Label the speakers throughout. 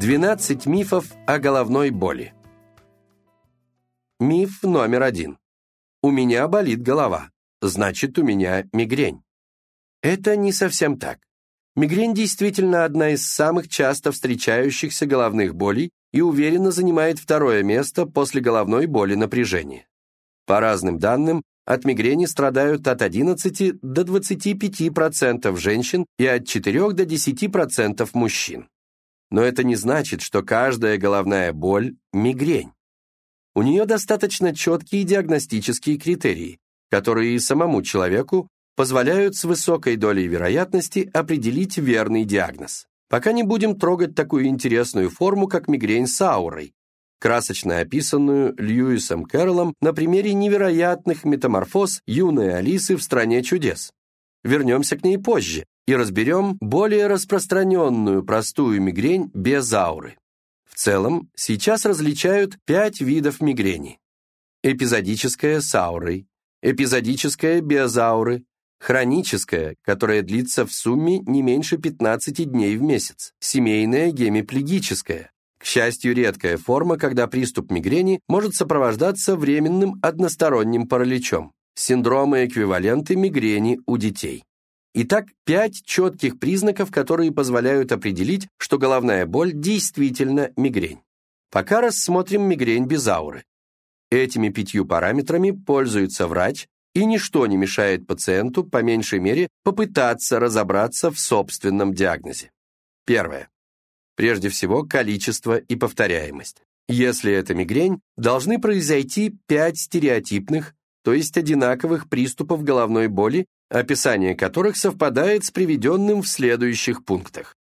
Speaker 1: 12 мифов о головной боли. Миф номер один. У меня болит голова, значит, у меня мигрень. Это не совсем так. Мигрень действительно одна из самых часто встречающихся головных болей и уверенно занимает второе место после головной боли напряжения. По разным данным, от мигрени страдают от 11 до 25% женщин и от 4 до 10% мужчин. Но это не значит, что каждая головная боль – мигрень. У нее достаточно четкие диагностические критерии, которые самому человеку позволяют с высокой долей вероятности определить верный диагноз. Пока не будем трогать такую интересную форму, как мигрень с аурой, красочно описанную Льюисом Кэрроллом на примере невероятных метаморфоз юной Алисы в «Стране чудес». Вернемся к ней позже и разберем более распространенную простую мигрень без ауры. В целом, сейчас различают пять видов мигрени. Эпизодическая с аурой, эпизодическая без ауры, хроническая, которая длится в сумме не меньше 15 дней в месяц, семейная гемиплегическая, к счастью, редкая форма, когда приступ мигрени может сопровождаться временным односторонним параличом, синдромы эквиваленты мигрени у детей. Итак, пять четких признаков, которые позволяют определить, что головная боль действительно мигрень. Пока рассмотрим мигрень без ауры. Этими пятью параметрами пользуется врач, и ничто не мешает пациенту, по меньшей мере, попытаться разобраться в собственном диагнозе. Первое. Прежде всего, количество и повторяемость. Если это мигрень, должны произойти пять стереотипных, то есть одинаковых приступов головной боли, описание которых совпадает с приведенным в следующих пунктах.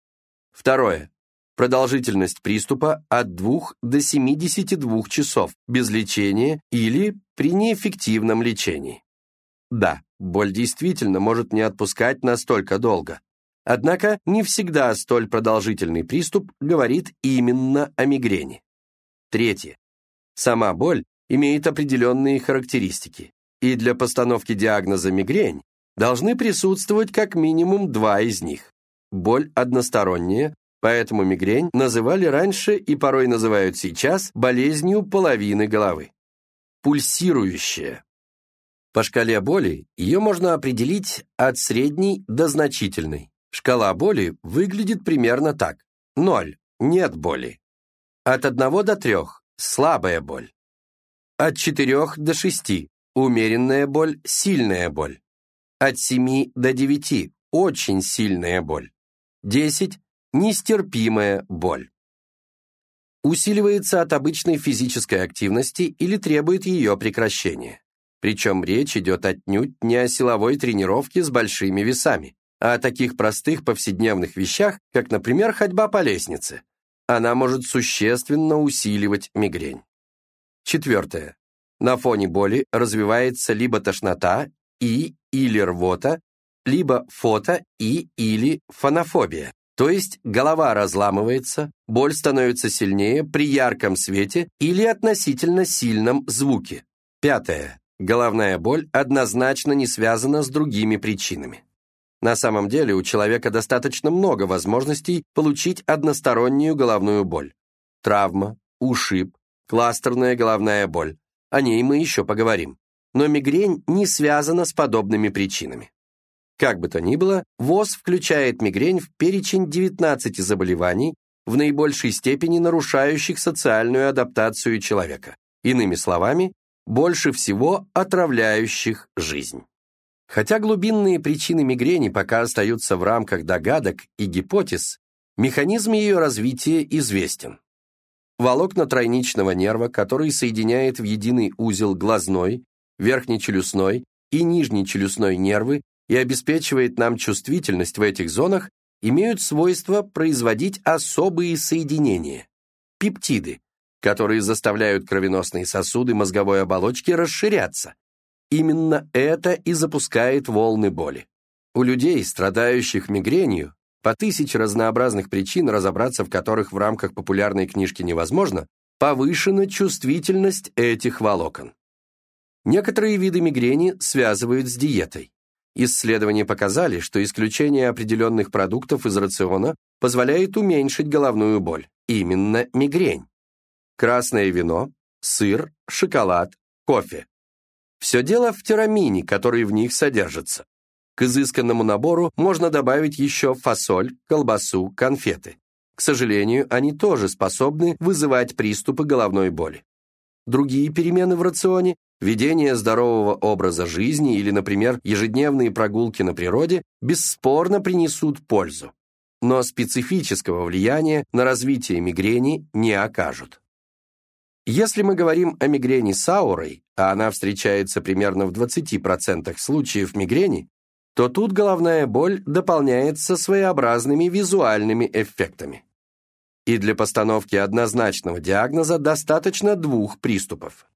Speaker 1: Второе. Продолжительность приступа от 2 до 72 часов без лечения или при неэффективном лечении. Да, боль действительно может не отпускать настолько долго. Однако не всегда столь продолжительный приступ говорит именно о мигрени. Третье. Сама боль имеет определенные характеристики, и для постановки диагноза мигрень должны присутствовать как минимум два из них. Боль односторонняя, поэтому мигрень называли раньше и порой называют сейчас болезнью половины головы. Пульсирующая. По шкале боли ее можно определить от средней до значительной. Шкала боли выглядит примерно так. 0 – нет боли. От 1 до 3 – слабая боль. От 4 до 6 – умеренная боль, сильная боль. От 7 до 9 – очень сильная боль. 10 – нестерпимая боль. Усиливается от обычной физической активности или требует ее прекращения. Причем речь идет отнюдь не о силовой тренировке с большими весами а о таких простых повседневных вещах, как, например, ходьба по лестнице. Она может существенно усиливать мигрень. Четвертое. На фоне боли развивается либо тошнота и или рвота, либо фото и или фонофобия. То есть голова разламывается, боль становится сильнее при ярком свете или относительно сильном звуке. Пятое. Головная боль однозначно не связана с другими причинами. На самом деле у человека достаточно много возможностей получить одностороннюю головную боль. Травма, ушиб, кластерная головная боль. О ней мы еще поговорим. Но мигрень не связана с подобными причинами. Как бы то ни было, ВОЗ включает мигрень в перечень 19 заболеваний, в наибольшей степени нарушающих социальную адаптацию человека. Иными словами, больше всего отравляющих жизнь. Хотя глубинные причины мигрени пока остаются в рамках догадок и гипотез, механизм ее развития известен. Волокна тройничного нерва, который соединяет в единый узел глазной, верхнечелюстной и нижнечелюстной нервы и обеспечивает нам чувствительность в этих зонах, имеют свойство производить особые соединения – пептиды, которые заставляют кровеносные сосуды мозговой оболочки расширяться, Именно это и запускает волны боли. У людей, страдающих мигренью, по тысяче разнообразных причин, разобраться в которых в рамках популярной книжки невозможно, повышена чувствительность этих волокон. Некоторые виды мигрени связывают с диетой. Исследования показали, что исключение определенных продуктов из рациона позволяет уменьшить головную боль. именно мигрень. Красное вино, сыр, шоколад, кофе. Все дело в тирамине, который в них содержится. К изысканному набору можно добавить еще фасоль, колбасу, конфеты. К сожалению, они тоже способны вызывать приступы головной боли. Другие перемены в рационе – ведение здорового образа жизни или, например, ежедневные прогулки на природе – бесспорно принесут пользу. Но специфического влияния на развитие мигрени не окажут. Если мы говорим о мигрени с аурой, а она встречается примерно в 20% случаев мигрени, то тут головная боль дополняется своеобразными визуальными эффектами. И для постановки однозначного диагноза достаточно двух приступов.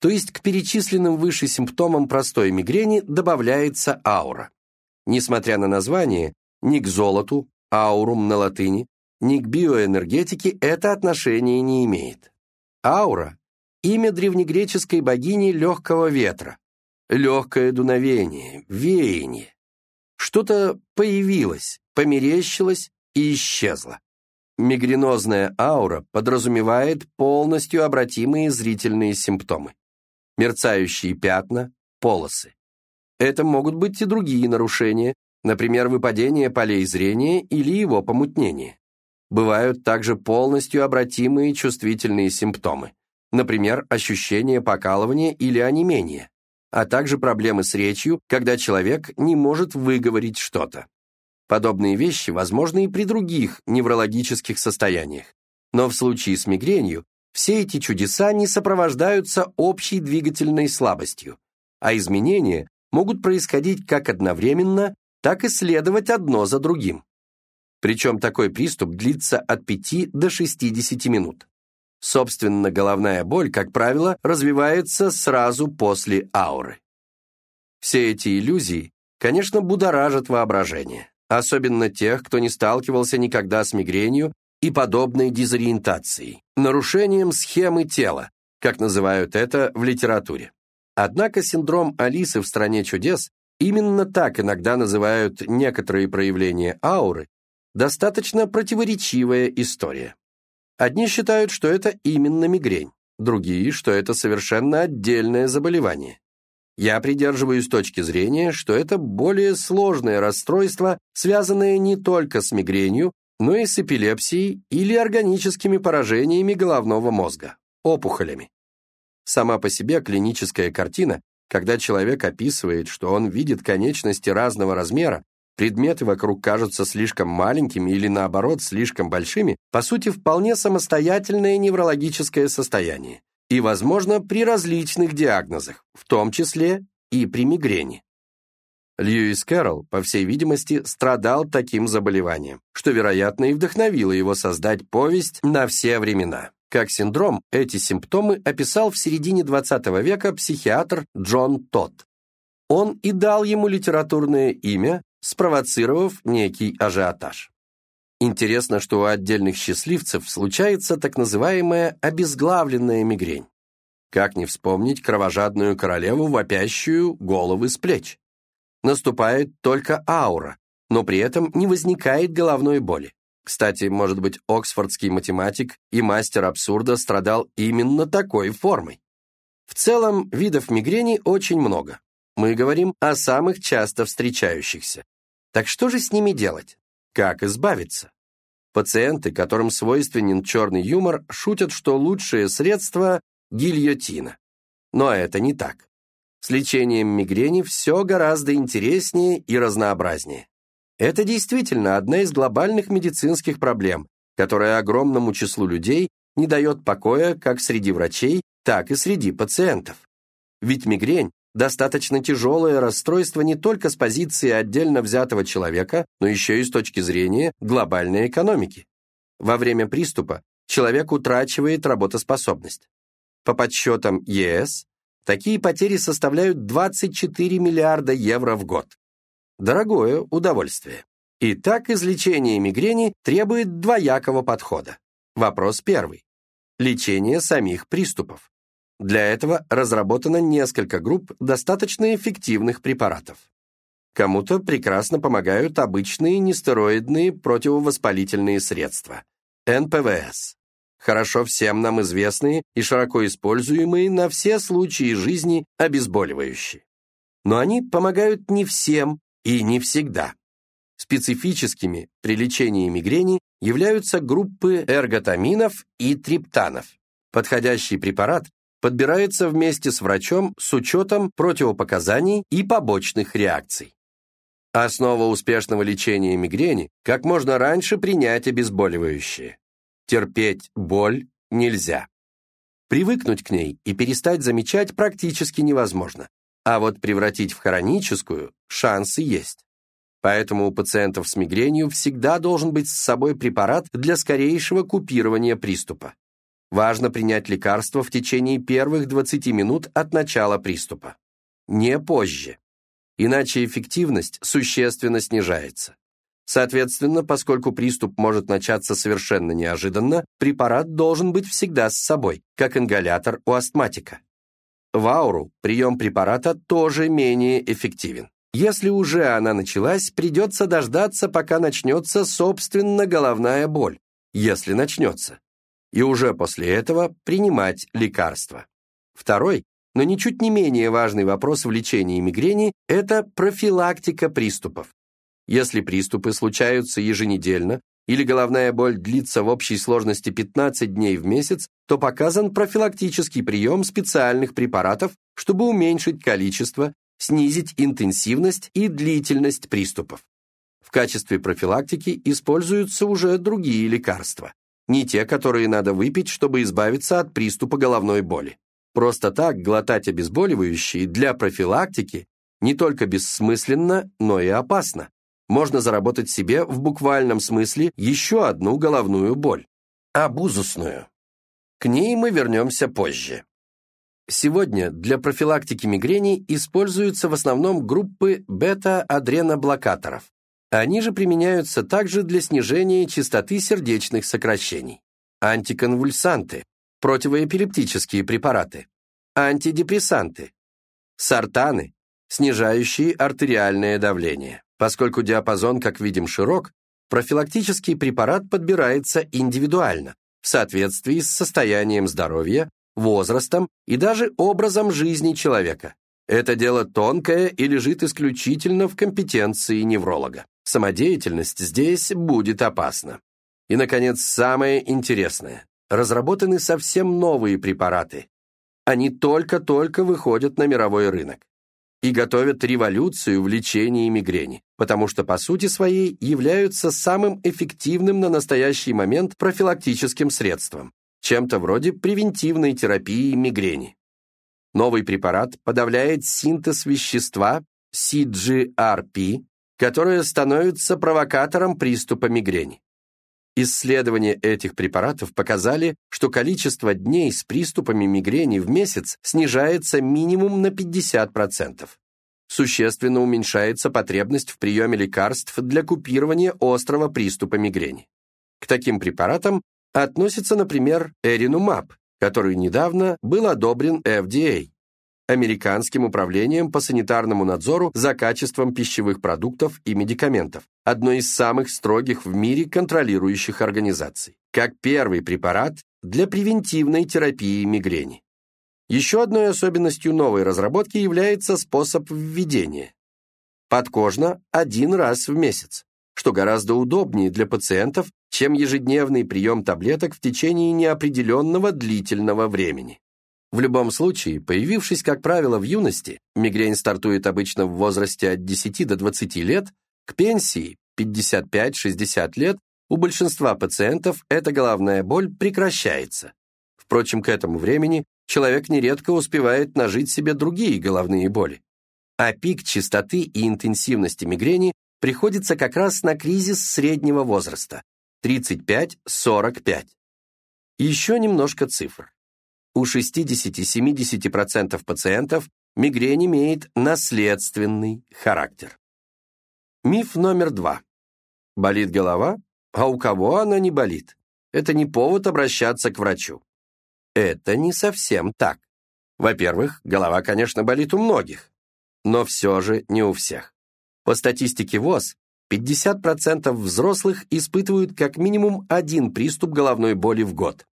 Speaker 1: То есть к перечисленным выше симптомам простой мигрени добавляется аура. Несмотря на название, ни к золоту, аурум на латыни, ни к биоэнергетике это отношение не имеет. Аура – имя древнегреческой богини легкого ветра, легкое дуновение, веяние. Что-то появилось, померещилось и исчезло. Мигренозная аура подразумевает полностью обратимые зрительные симптомы. Мерцающие пятна, полосы. Это могут быть и другие нарушения, например, выпадение полей зрения или его помутнение. Бывают также полностью обратимые чувствительные симптомы, например, ощущение покалывания или онемения, а также проблемы с речью, когда человек не может выговорить что-то. Подобные вещи возможны и при других неврологических состояниях. Но в случае с мигренью все эти чудеса не сопровождаются общей двигательной слабостью, а изменения могут происходить как одновременно, так и следовать одно за другим. Причем такой приступ длится от 5 до 60 минут. Собственно, головная боль, как правило, развивается сразу после ауры. Все эти иллюзии, конечно, будоражат воображение, особенно тех, кто не сталкивался никогда с мигренью и подобной дезориентацией, нарушением схемы тела, как называют это в литературе. Однако синдром Алисы в «Стране чудес» именно так иногда называют некоторые проявления ауры, достаточно противоречивая история. Одни считают, что это именно мигрень, другие, что это совершенно отдельное заболевание. Я придерживаюсь точки зрения, что это более сложное расстройство, связанное не только с мигренью, но и с эпилепсией или органическими поражениями головного мозга, опухолями. Сама по себе клиническая картина, когда человек описывает, что он видит конечности разного размера, предметы вокруг кажутся слишком маленькими или, наоборот, слишком большими, по сути, вполне самостоятельное неврологическое состояние. И, возможно, при различных диагнозах, в том числе и при мигрени. Льюис Кэрролл, по всей видимости, страдал таким заболеванием, что, вероятно, и вдохновило его создать повесть на все времена. Как синдром, эти симптомы описал в середине XX века психиатр Джон Тодд. Он и дал ему литературное имя спровоцировав некий ажиотаж. Интересно, что у отдельных счастливцев случается так называемая обезглавленная мигрень. Как не вспомнить кровожадную королеву, вопящую головы с плеч? Наступает только аура, но при этом не возникает головной боли. Кстати, может быть, оксфордский математик и мастер абсурда страдал именно такой формой. В целом, видов мигрени очень много. Мы говорим о самых часто встречающихся. Так что же с ними делать? Как избавиться? Пациенты, которым свойственен черный юмор, шутят, что лучшее средство – гильотина. Но это не так. С лечением мигрени все гораздо интереснее и разнообразнее. Это действительно одна из глобальных медицинских проблем, которая огромному числу людей не дает покоя как среди врачей, так и среди пациентов. Ведь мигрень достаточно тяжелое расстройство не только с позиции отдельно взятого человека, но еще и с точки зрения глобальной экономики. Во время приступа человек утрачивает работоспособность. По подсчетам ЕС, такие потери составляют 24 миллиарда евро в год. Дорогое удовольствие. И так излечение мигрени требует двоякого подхода. Вопрос первый. Лечение самих приступов. Для этого разработано несколько групп достаточно эффективных препаратов. Кому-то прекрасно помогают обычные нестероидные противовоспалительные средства. НПВС. Хорошо всем нам известные и широко используемые на все случаи жизни обезболивающие. Но они помогают не всем и не всегда. Специфическими при лечении мигрени являются группы эрготаминов и триптанов. Подходящий препарат подбирается вместе с врачом с учетом противопоказаний и побочных реакций. Основа успешного лечения мигрени – как можно раньше принять обезболивающее. Терпеть боль нельзя. Привыкнуть к ней и перестать замечать практически невозможно. А вот превратить в хроническую шансы есть. Поэтому у пациентов с мигренью всегда должен быть с собой препарат для скорейшего купирования приступа. Важно принять лекарство в течение первых 20 минут от начала приступа. Не позже иначе эффективность существенно снижается. Соответственно, поскольку приступ может начаться совершенно неожиданно, препарат должен быть всегда с собой, как ингалятор у астматика. В ауру прием препарата тоже менее эффективен. Если уже она началась, придется дождаться, пока начнется, собственно, головная боль, если начнется. И уже после этого принимать лекарства. Второй но ничуть не менее важный вопрос в лечении мигрени – это профилактика приступов. Если приступы случаются еженедельно или головная боль длится в общей сложности 15 дней в месяц, то показан профилактический прием специальных препаратов, чтобы уменьшить количество, снизить интенсивность и длительность приступов. В качестве профилактики используются уже другие лекарства, не те, которые надо выпить, чтобы избавиться от приступа головной боли. Просто так глотать обезболивающие для профилактики не только бессмысленно, но и опасно. Можно заработать себе в буквальном смысле еще одну головную боль – абузусную. К ней мы вернемся позже. Сегодня для профилактики мигрени используются в основном группы бета-адреноблокаторов. Они же применяются также для снижения частоты сердечных сокращений. Антиконвульсанты, противоэпилептические препараты, антидепрессанты, сортаны, снижающие артериальное давление. Поскольку диапазон, как видим, широк, профилактический препарат подбирается индивидуально, в соответствии с состоянием здоровья, возрастом и даже образом жизни человека. Это дело тонкое и лежит исключительно в компетенции невролога. Самодеятельность здесь будет опасна. И, наконец, самое интересное разработаны совсем новые препараты. Они только-только выходят на мировой рынок и готовят революцию в лечении мигрени, потому что по сути своей являются самым эффективным на настоящий момент профилактическим средством, чем-то вроде превентивной терапии мигрени. Новый препарат подавляет синтез вещества CGRP, которое становится провокатором приступа мигрени. Исследования этих препаратов показали, что количество дней с приступами мигрени в месяц снижается минимум на 50%. Существенно уменьшается потребность в приеме лекарств для купирования острого приступа мигрени. К таким препаратам относится, например, эринумаб, который недавно был одобрен FDA Американским управлением по санитарному надзору за качеством пищевых продуктов и медикаментов, одной из самых строгих в мире контролирующих организаций, как первый препарат для превентивной терапии мигрени. Еще одной особенностью новой разработки является способ введения. Подкожно один раз в месяц, что гораздо удобнее для пациентов, чем ежедневный прием таблеток в течение неопределенного длительного времени. В любом случае, появившись, как правило, в юности, мигрень стартует обычно в возрасте от 10 до 20 лет, к пенсии 55-60 лет у большинства пациентов эта головная боль прекращается. Впрочем, к этому времени человек нередко успевает нажить себе другие головные боли. А пик частоты и интенсивности мигрени приходится как раз на кризис среднего возраста – 35-45. Еще немножко цифр. У 60-70% пациентов мигрень имеет наследственный характер. Миф номер два. Болит голова, а у кого она не болит? Это не повод обращаться к врачу. Это не совсем так. Во-первых, голова, конечно, болит у многих, но все же не у всех. По статистике ВОЗ, 50% взрослых испытывают как минимум один приступ головной боли в год.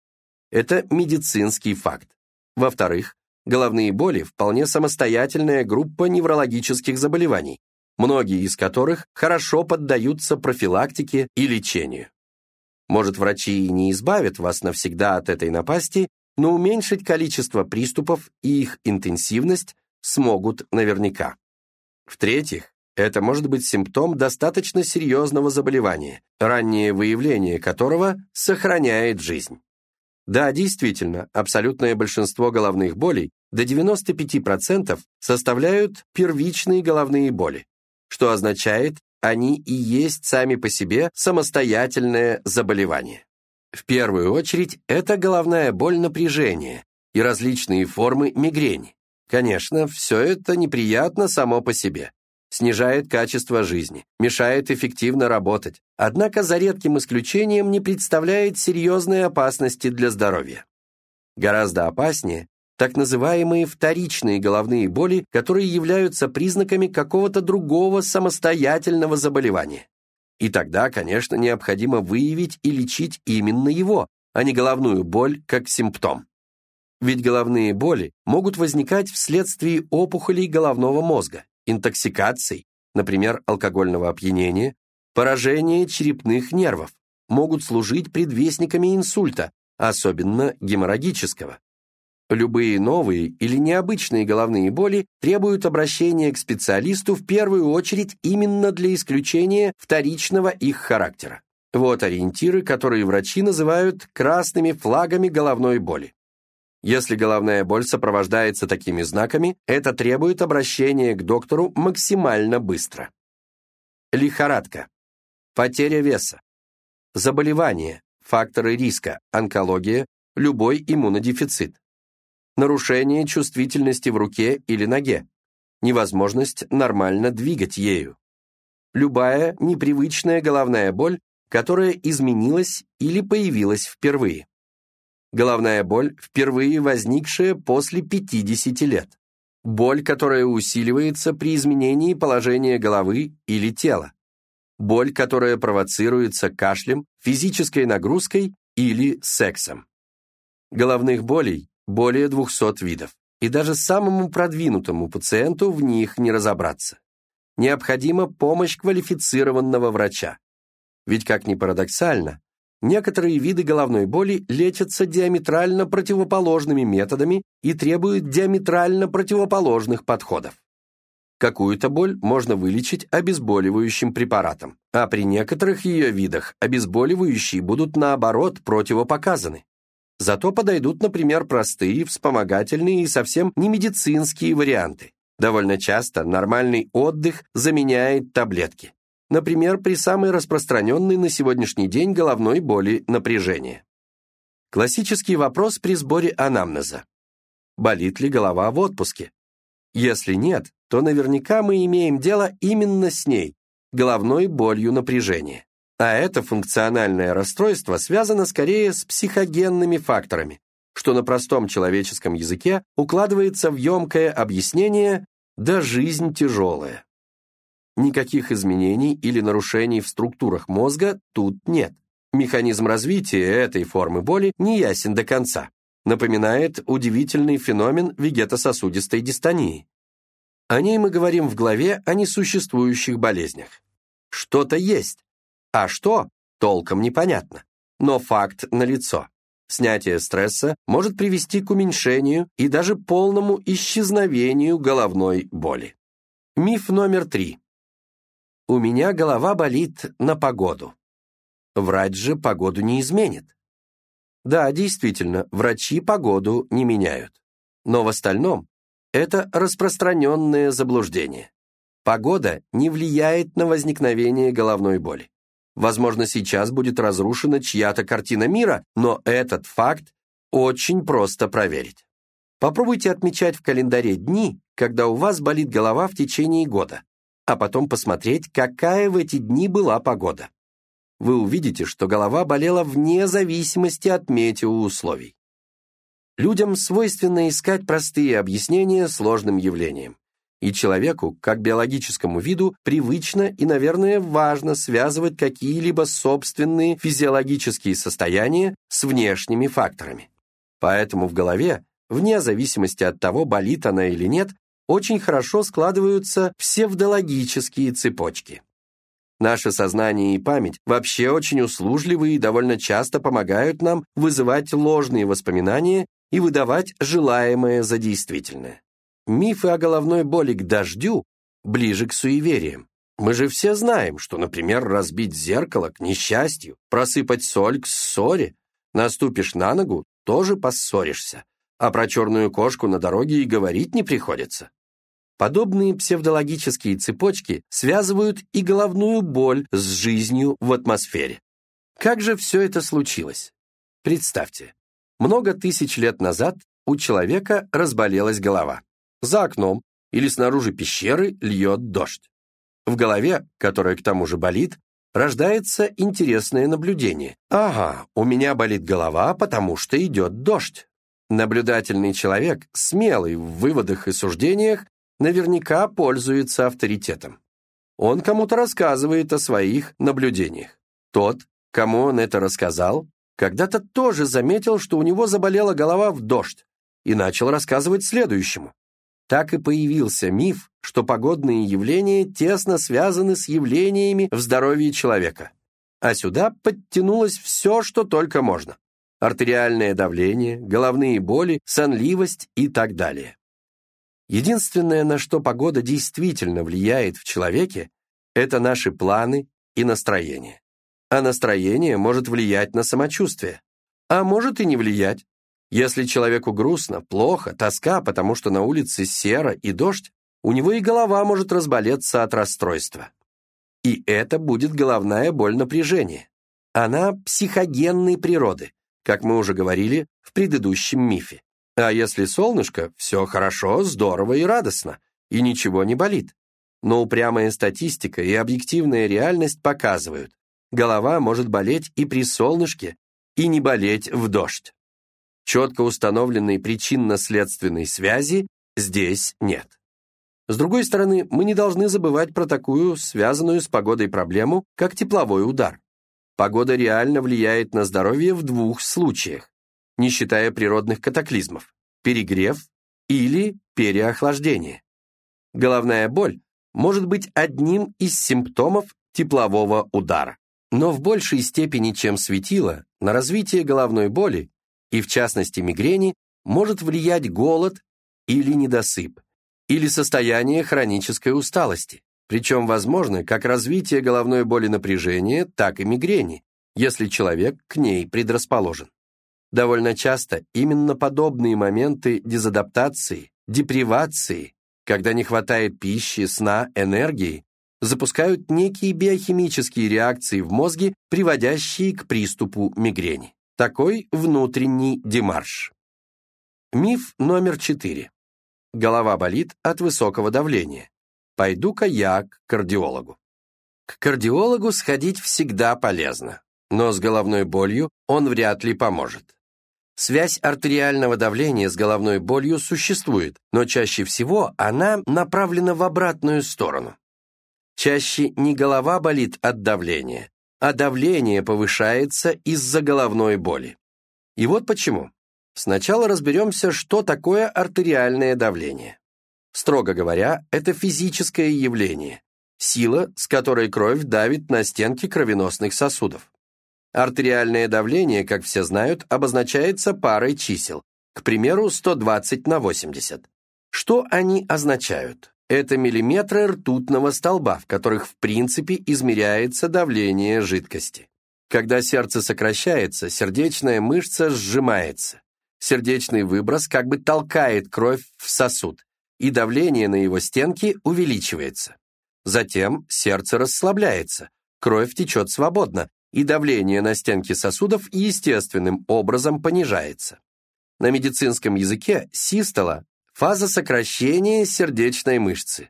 Speaker 1: Это медицинский факт. Во-вторых, головные боли – вполне самостоятельная группа неврологических заболеваний, многие из которых хорошо поддаются профилактике и лечению. Может, врачи и не избавят вас навсегда от этой напасти, но уменьшить количество приступов и их интенсивность смогут наверняка. В-третьих, это может быть симптом достаточно серьезного заболевания, раннее выявление которого сохраняет жизнь. Да, действительно, абсолютное большинство головных болей, до 95%, составляют первичные головные боли, что означает, они и есть сами по себе самостоятельное заболевание. В первую очередь, это головная боль напряжения и различные формы мигрени. Конечно, все это неприятно само по себе. Снижает качество жизни, мешает эффективно работать, однако за редким исключением не представляет серьезной опасности для здоровья. Гораздо опаснее так называемые вторичные головные боли, которые являются признаками какого-то другого самостоятельного заболевания. И тогда, конечно, необходимо выявить и лечить именно его, а не головную боль как симптом. Ведь головные боли могут возникать вследствие опухолей головного мозга, интоксикаций, например, алкогольного опьянения, поражения черепных нервов, могут служить предвестниками инсульта, особенно геморрагического. Любые новые или необычные головные боли требуют обращения к специалисту в первую очередь именно для исключения вторичного их характера. Вот ориентиры, которые врачи называют красными флагами головной боли. Если головная боль сопровождается такими знаками, это требует обращения к доктору максимально быстро. Лихорадка. Потеря веса. Заболевания, факторы риска, онкология, любой иммунодефицит нарушение чувствительности в руке или ноге, невозможность нормально двигать ею. Любая непривычная головная боль, которая изменилась или появилась впервые. Головная боль, впервые возникшая после 50 лет. Боль, которая усиливается при изменении положения головы или тела. Боль, которая провоцируется кашлем, физической нагрузкой или сексом. Головных болей более 200 видов, и даже самому продвинутому пациенту в них не разобраться. Необходима помощь квалифицированного врача. Ведь, как ни парадоксально, некоторые виды головной боли лечатся диаметрально противоположными методами и требуют диаметрально противоположных подходов. Какую-то боль можно вылечить обезболивающим препаратом, а при некоторых ее видах обезболивающие будут наоборот противопоказаны. Зато подойдут, например, простые, вспомогательные и совсем не медицинские варианты. Довольно часто нормальный отдых заменяет таблетки. Например, при самой распространенной на сегодняшний день головной боли напряжения. Классический вопрос при сборе анамнеза. Болит ли голова в отпуске? Если нет, то наверняка мы имеем дело именно с ней, головной болью напряжения. А это функциональное расстройство связано скорее с психогенными факторами, что на простом человеческом языке укладывается в емкое объяснение «да жизнь тяжелая». Никаких изменений или нарушений в структурах мозга тут нет. Механизм развития этой формы боли не ясен до конца. Напоминает удивительный феномен вегетососудистой дистонии. О ней мы говорим в главе о несуществующих болезнях. Что-то есть, а что, толком непонятно. Но факт налицо. Снятие стресса может привести к уменьшению и даже полному исчезновению головной боли. Миф номер три. У меня голова болит на погоду. Врач же погоду не изменит. Да, действительно, врачи погоду не меняют. Но в остальном это распространенное заблуждение. Погода не влияет на возникновение головной боли. Возможно, сейчас будет разрушена чья-то картина мира, но этот факт очень просто проверить. Попробуйте отмечать в календаре дни, когда у вас болит голова в течение года, а потом посмотреть, какая в эти дни была погода. Вы увидите, что голова болела вне зависимости от метеоусловий. Людям свойственно искать простые объяснения сложным явлениям. И человеку, как биологическому виду, привычно и, наверное, важно связывать какие-либо собственные физиологические состояния с внешними факторами. Поэтому в голове, вне зависимости от того, болит она или нет, очень хорошо складываются псевдологические цепочки. Наше сознание и память вообще очень услужливы и довольно часто помогают нам вызывать ложные воспоминания и выдавать желаемое за действительное. Мифы о головной боли к дождю ближе к суевериям. Мы же все знаем, что, например, разбить зеркало к несчастью, просыпать соль к ссоре, наступишь на ногу, тоже поссоришься, а про черную кошку на дороге и говорить не приходится. Подобные псевдологические цепочки связывают и головную боль с жизнью в атмосфере. Как же все это случилось? Представьте, много тысяч лет назад у человека разболелась голова. За окном или снаружи пещеры льет дождь. В голове, которая к тому же болит, рождается интересное наблюдение. Ага, у меня болит голова, потому что идет дождь. Наблюдательный человек, смелый в выводах и суждениях, наверняка пользуется авторитетом. Он кому-то рассказывает о своих наблюдениях. Тот, кому он это рассказал, когда-то тоже заметил, что у него заболела голова в дождь, и начал рассказывать следующему. Так и появился миф, что погодные явления тесно связаны с явлениями в здоровье человека. А сюда подтянулось все, что только можно. Артериальное давление, головные боли, сонливость и так далее. Единственное, на что погода действительно влияет в человеке, это наши планы и настроение. А настроение может влиять на самочувствие, а может и не влиять. Если человеку грустно, плохо, тоска, потому что на улице серо и дождь, у него и голова может разболеться от расстройства. И это будет головная боль напряжения. Она психогенной природы, как мы уже говорили в предыдущем мифе. А если солнышко, все хорошо, здорово и радостно, и ничего не болит. Но упрямая статистика и объективная реальность показывают, голова может болеть и при солнышке, и не болеть в дождь. Четко установленной причинно-следственной связи здесь нет. С другой стороны, мы не должны забывать про такую, связанную с погодой проблему, как тепловой удар. Погода реально влияет на здоровье в двух случаях, не считая природных катаклизмов – перегрев или переохлаждение. Головная боль может быть одним из симптомов теплового удара. Но в большей степени, чем светило, на развитие головной боли и в частности мигрени, может влиять голод или недосып, или состояние хронической усталости, причем возможно как развитие головной боли напряжения, так и мигрени, если человек к ней предрасположен. Довольно часто именно подобные моменты дезадаптации, депривации, когда не хватает пищи, сна, энергии, запускают некие биохимические реакции в мозге, приводящие к приступу мигрени. Такой внутренний демарш. Миф номер четыре. Голова болит от высокого давления. Пойду-ка я к кардиологу. К кардиологу сходить всегда полезно, но с головной болью он вряд ли поможет. Связь артериального давления с головной болью существует, но чаще всего она направлена в обратную сторону. Чаще не голова болит от давления, а давление повышается из-за головной боли. И вот почему. Сначала разберемся, что такое артериальное давление. Строго говоря, это физическое явление, сила, с которой кровь давит на стенки кровеносных сосудов. Артериальное давление, как все знают, обозначается парой чисел, к примеру, 120 на 80. Что они означают? Это миллиметры ртутного столба, в которых в принципе измеряется давление жидкости. Когда сердце сокращается, сердечная мышца сжимается. Сердечный выброс как бы толкает кровь в сосуд, и давление на его стенки увеличивается. Затем сердце расслабляется, кровь течет свободно, и давление на стенки сосудов естественным образом понижается. На медицинском языке систола фаза сокращения сердечной мышцы,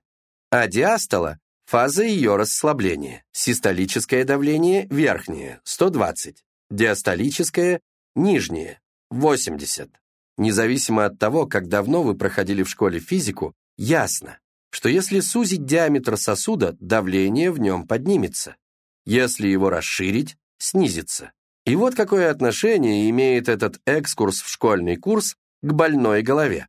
Speaker 1: а диастола – фаза ее расслабления. Систолическое давление верхнее – 120, диастолическое – нижнее – 80. Независимо от того, как давно вы проходили в школе физику, ясно, что если сузить диаметр сосуда, давление в нем поднимется. Если его расширить, снизится. И вот какое отношение имеет этот экскурс в школьный курс к больной голове.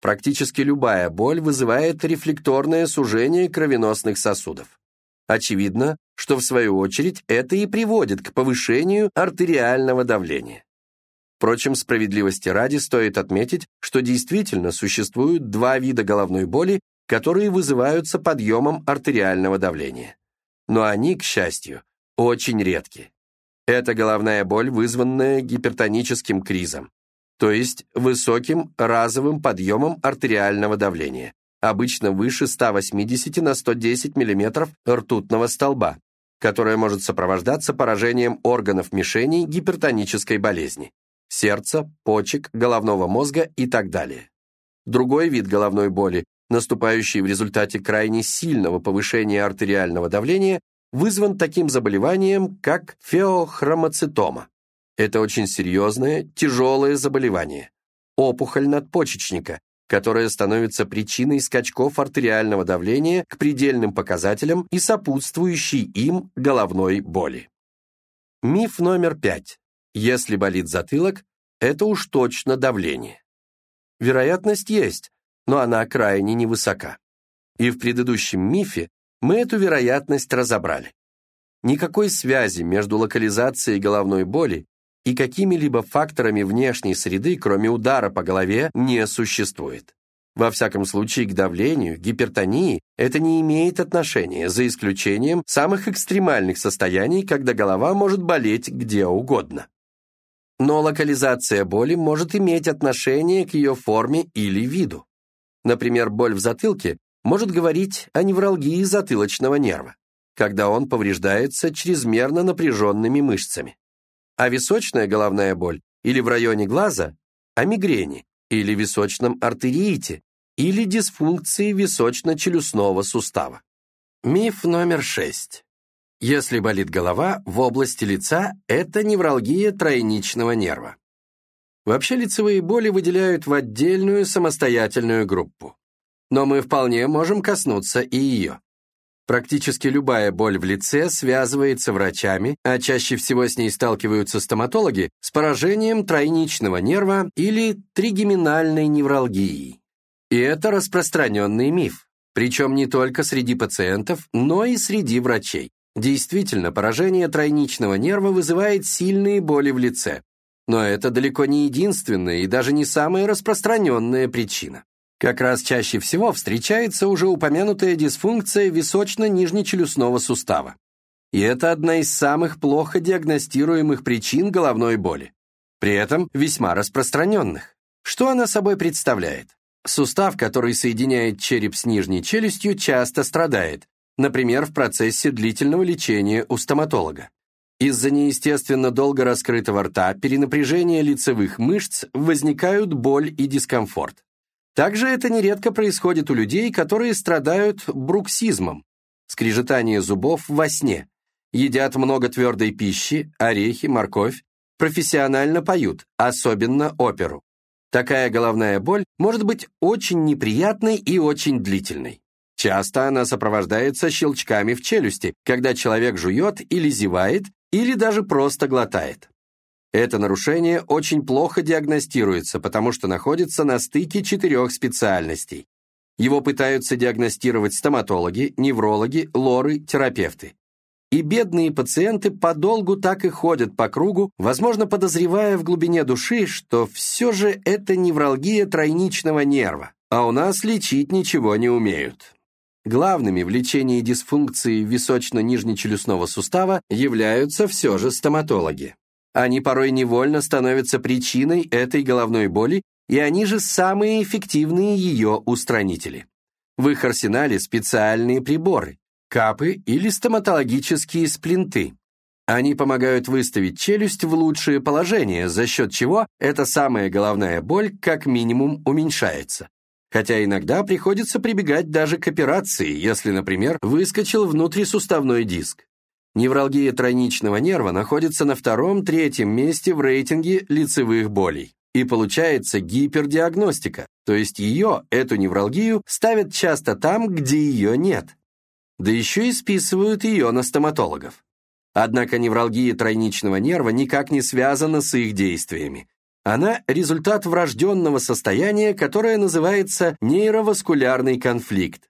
Speaker 1: Практически любая боль вызывает рефлекторное сужение кровеносных сосудов. Очевидно, что в свою очередь это и приводит к повышению артериального давления. Впрочем, справедливости ради стоит отметить, что действительно существуют два вида головной боли, которые вызываются подъемом артериального давления. Но они, к счастью, очень редки. Это головная боль, вызванная гипертоническим кризом, то есть высоким разовым подъемом артериального давления, обычно выше 180 на 110 мм ртутного столба, которое может сопровождаться поражением органов мишеней гипертонической болезни – сердца, почек, головного мозга и так далее. Другой вид головной боли, наступающий в результате крайне сильного повышения артериального давления, вызван таким заболеванием, как феохромоцитома. Это очень серьезное, тяжелое заболевание. Опухоль надпочечника, которая становится причиной скачков артериального давления к предельным показателям и сопутствующей им головной боли. Миф номер пять. Если болит затылок, это уж точно давление. Вероятность есть, но она крайне невысока. И в предыдущем мифе мы эту вероятность разобрали. Никакой связи между локализацией головной боли и какими-либо факторами внешней среды, кроме удара по голове, не существует. Во всяком случае, к давлению, гипертонии это не имеет отношения, за исключением самых экстремальных состояний, когда голова может болеть где угодно. Но локализация боли может иметь отношение к ее форме или виду. Например, боль в затылке может говорить о невралгии затылочного нерва, когда он повреждается чрезмерно напряженными мышцами а височная головная боль или в районе глаза – о мигрени или височном артериите или дисфункции височно-челюстного сустава. Миф номер шесть. Если болит голова, в области лица – это невралгия тройничного нерва. Вообще лицевые боли выделяют в отдельную самостоятельную группу. Но мы вполне можем коснуться и ее. Практически любая боль в лице связывается врачами, а чаще всего с ней сталкиваются стоматологи, с поражением тройничного нерва или тригеминальной невралгией. И это распространенный миф, причем не только среди пациентов, но и среди врачей. Действительно, поражение тройничного нерва вызывает сильные боли в лице. Но это далеко не единственная и даже не самая распространенная причина. Как раз чаще всего встречается уже упомянутая дисфункция височно-нижнечелюстного сустава. И это одна из самых плохо диагностируемых причин головной боли. При этом весьма распространенных. Что она собой представляет? Сустав, который соединяет череп с нижней челюстью, часто страдает, например, в процессе длительного лечения у стоматолога. Из-за неестественно долго раскрытого рта, перенапряжения лицевых мышц возникают боль и дискомфорт. Также это нередко происходит у людей, которые страдают бруксизмом, скрежетание зубов во сне, едят много твердой пищи, орехи, морковь, профессионально поют, особенно оперу. Такая головная боль может быть очень неприятной и очень длительной. Часто она сопровождается щелчками в челюсти, когда человек жует или зевает, или даже просто глотает. Это нарушение очень плохо диагностируется, потому что находится на стыке четырех специальностей. Его пытаются диагностировать стоматологи, неврологи, лоры, терапевты. И бедные пациенты подолгу так и ходят по кругу, возможно, подозревая в глубине души, что все же это невралгия тройничного нерва, а у нас лечить ничего не умеют. Главными в лечении дисфункции височно-нижнечелюстного сустава являются все же стоматологи. Они порой невольно становятся причиной этой головной боли, и они же самые эффективные ее устранители. В их арсенале специальные приборы, капы или стоматологические сплинты. Они помогают выставить челюсть в лучшее положение, за счет чего эта самая головная боль как минимум уменьшается. Хотя иногда приходится прибегать даже к операции, если, например, выскочил внутрисуставной диск. Невралгия тройничного нерва находится на втором-третьем месте в рейтинге лицевых болей. И получается гипердиагностика, То есть ее, эту невралгию, ставят часто там, где ее нет. Да еще и списывают ее на стоматологов. Однако невралгия тройничного нерва никак не связана с их действиями. Она – результат врожденного состояния, которое называется нейроваскулярный конфликт.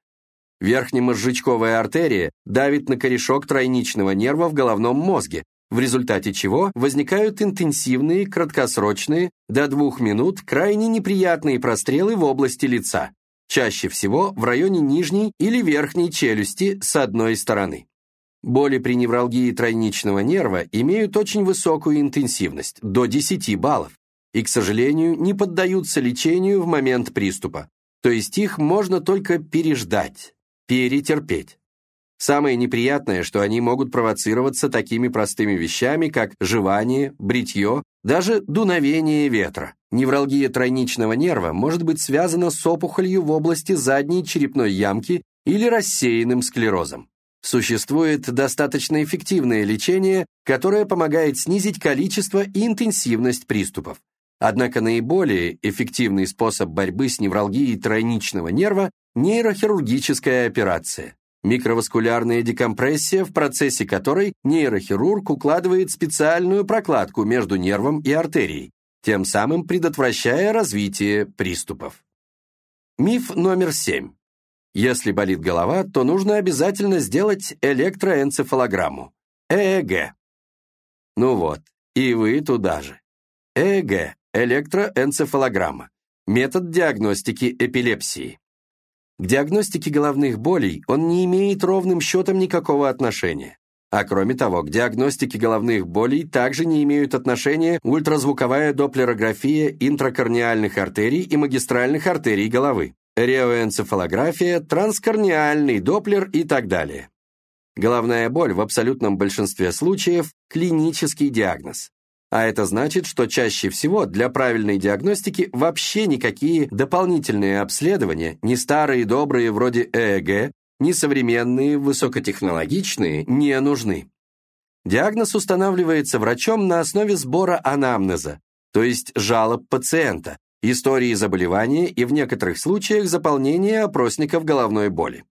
Speaker 1: Верхнемозжечковая артерия давит на корешок тройничного нерва в головном мозге, в результате чего возникают интенсивные, краткосрочные, до двух минут, крайне неприятные прострелы в области лица, чаще всего в районе нижней или верхней челюсти с одной стороны. Боли при невралгии тройничного нерва имеют очень высокую интенсивность, до 10 баллов, и, к сожалению, не поддаются лечению в момент приступа, то есть их можно только переждать, перетерпеть. Самое неприятное, что они могут провоцироваться такими простыми вещами, как жевание, бритье, даже дуновение ветра. Невралгия тройничного нерва может быть связана с опухолью в области задней черепной ямки или рассеянным склерозом. Существует достаточно эффективное лечение, которое помогает снизить количество и интенсивность приступов. Однако наиболее эффективный способ борьбы с невралгией тройничного нерва – нейрохирургическая операция. Микроваскулярная декомпрессия, в процессе которой нейрохирург укладывает специальную прокладку между нервом и артерией, тем самым предотвращая развитие приступов. Миф номер семь. Если болит голова, то нужно обязательно сделать электроэнцефалограмму, ЭЭГ. Ну вот, и вы туда же. ЭЭГ, электроэнцефалограмма, метод диагностики эпилепсии. К диагностике головных болей он не имеет ровным счетом никакого отношения. А кроме того, к диагностике головных болей также не имеют отношения ультразвуковая доплерография интракорниальных артерий и магистральных артерий головы, реоэнцефалография, транскорниальный доплер и так далее. Головная боль в абсолютном большинстве случаев – клинический диагноз. А это значит, что чаще всего для правильной диагностики вообще никакие дополнительные обследования, ни старые добрые вроде ЭЭГ, ни современные высокотехнологичные, не нужны. Диагноз устанавливается врачом на основе сбора анамнеза, то есть жалоб пациента, истории заболевания и в некоторых случаях заполнения опросников головной боли.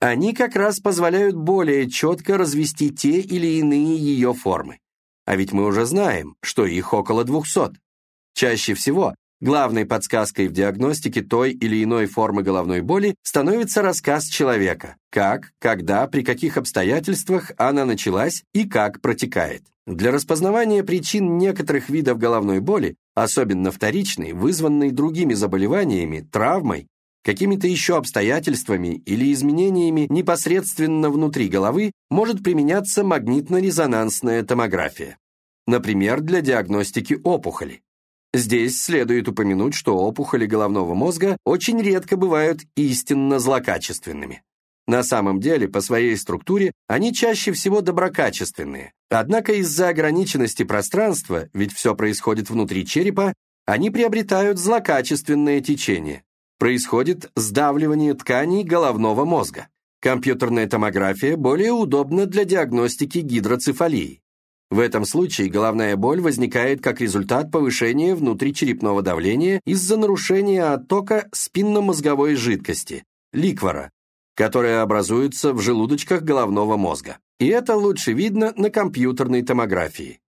Speaker 1: Они как раз позволяют более четко развести те или иные ее формы. А ведь мы уже знаем, что их около 200. Чаще всего главной подсказкой в диагностике той или иной формы головной боли становится рассказ человека, как, когда, при каких обстоятельствах она началась и как протекает. Для распознавания причин некоторых видов головной боли, особенно вторичной, вызванной другими заболеваниями, травмой, какими-то еще обстоятельствами или изменениями непосредственно внутри головы может применяться магнитно-резонансная томография. Например, для диагностики опухоли. Здесь следует упомянуть, что опухоли головного мозга очень редко бывают истинно злокачественными. На самом деле, по своей структуре, они чаще всего доброкачественные. Однако из-за ограниченности пространства, ведь все происходит внутри черепа, они приобретают злокачественное течение, происходит сдавливание тканей головного мозга. Компьютерная томография более удобна для диагностики гидроцефалии. В этом случае головная боль возникает как результат повышения внутричерепного давления из-за нарушения оттока спинномозговой жидкости, ликвора, которая образуется в желудочках головного мозга. И это лучше видно на компьютерной томографии.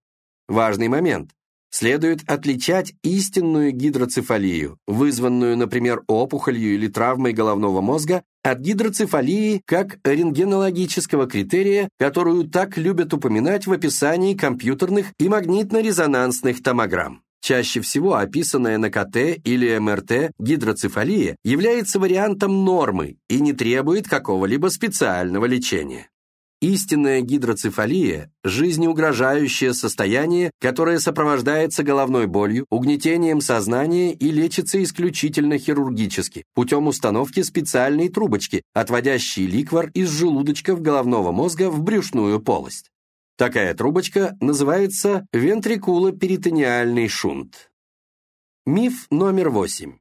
Speaker 1: Важный момент. Следует отличать истинную гидроцефалию, вызванную, например, опухолью или травмой головного мозга, от гидроцефалии как рентгенологического критерия, которую так любят упоминать в описании компьютерных и магнитно-резонансных томограмм. Чаще всего описанная на КТ или МРТ гидроцефалия является вариантом нормы и не требует какого-либо специального лечения. Истинная гидроцефалия – жизнеугрожающее состояние, которое сопровождается головной болью, угнетением сознания и лечится исключительно хирургически, путем установки специальной трубочки, отводящей ликвор из желудочков головного мозга в брюшную полость. Такая трубочка называется вентрикулоперитониальный шунт. Миф номер восемь.